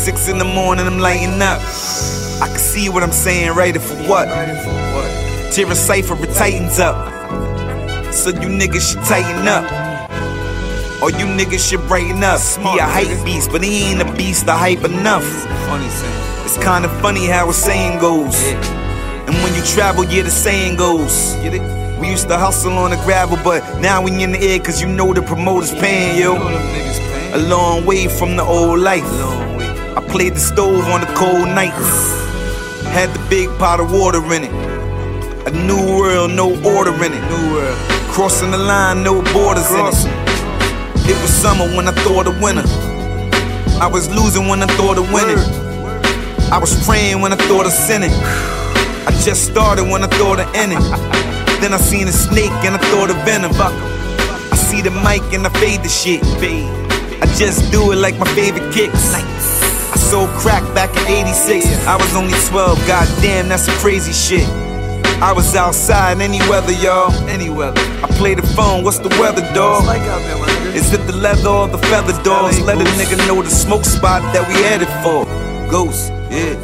Six in the morning, I'm lighting up. I can see what I'm saying, rated for what? Tear a cipher, it tightens up. So you niggas should tighten up. Or you niggas should brighten up. He a hype beast, but he ain't a beast to hype enough. It's kinda funny how a saying goes. And when you travel, yeah, the saying goes. We used to hustle on the gravel, but now we in the air cause you know the promoters paying, yo. A long way from the old life. Played the stove on the cold nights. Had the big pot of water in it. A new world, no order in it. New world. Crossing the line, no borders in it. It was summer when I thought of winter. I was losing when I thought of winning. I was praying when I thought of sinning. I just started when I thought of ending. Then I seen a snake and I thought of venom. I see the mic and I fade the shit. I just do it like my favorite kicks. I sold crack back in 86. I was only 12, goddamn, that's some crazy shit. I was outside any weather, y'all. Any weather. I play the phone, what's the weather, dog? Is it the leather or the feather dogs? Let a nigga know the smoke spot that we headed for. Ghost, yeah.